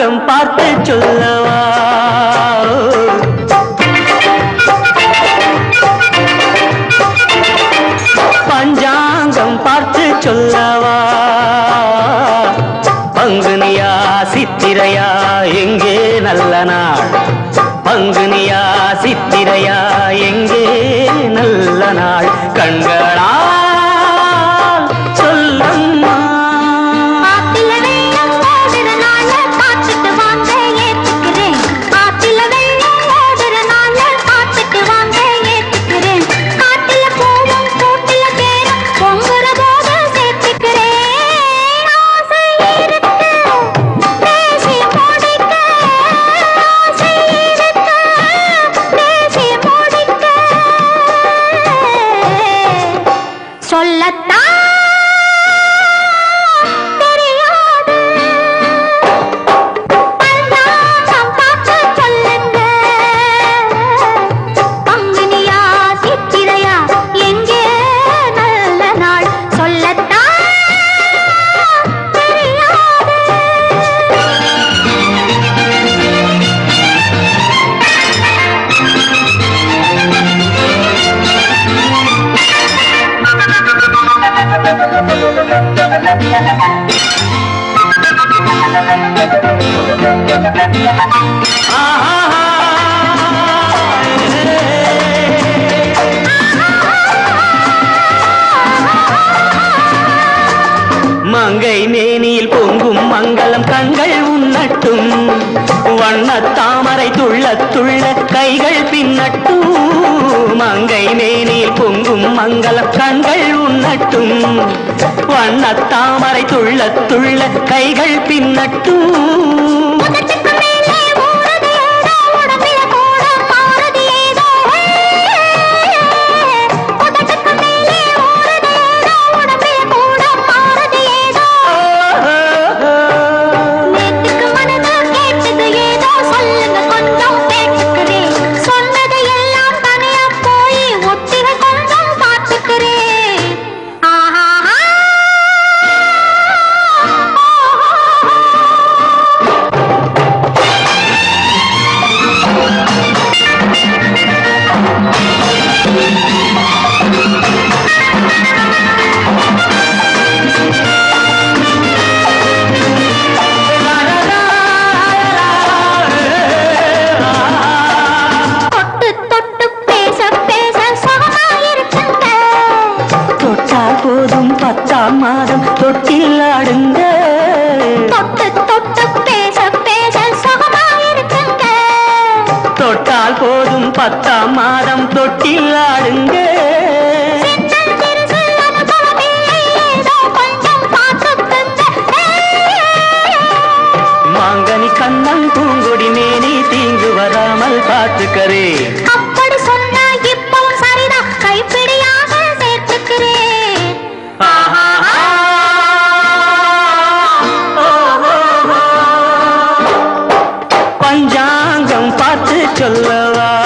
ராகம் பார்த்து சொல்லவா? பஞ்சாங்கம் பார்த்து சொல்லவா? பங்குனியா சித்திரையா எங்கே நல்ல நாள்? பங்குனியா சித்திரையா மங்கை மேனியில் பொங்கும் மங்களம் கண்கள் உண்ணட்டும். வண்ண தாமரை துள்ள துள்ள கைகள் பின்னட்டும். மங்கை மேனில் பொங்கும் மங்கள கண்கள் உண்ணட்டும். வண்ண தாமரை துள்ள துள்ள கைகள் பின்னட்டும். மாதம் தொட்டில் ஆடுங்க. தொட்டு தொட்டு பேச பேச சுகமாயிருக்குங்க. தொட்டால் போதும் பத்தாம் மாதம் தொட்டில் ஆடுங்க. மாங்கனி கண்ணன் பூங்கொடி மேனி தீங்கு வராமல் பார்த்துக்கரே பஞ்சாங்கம் பார்த்து சொல்லவா?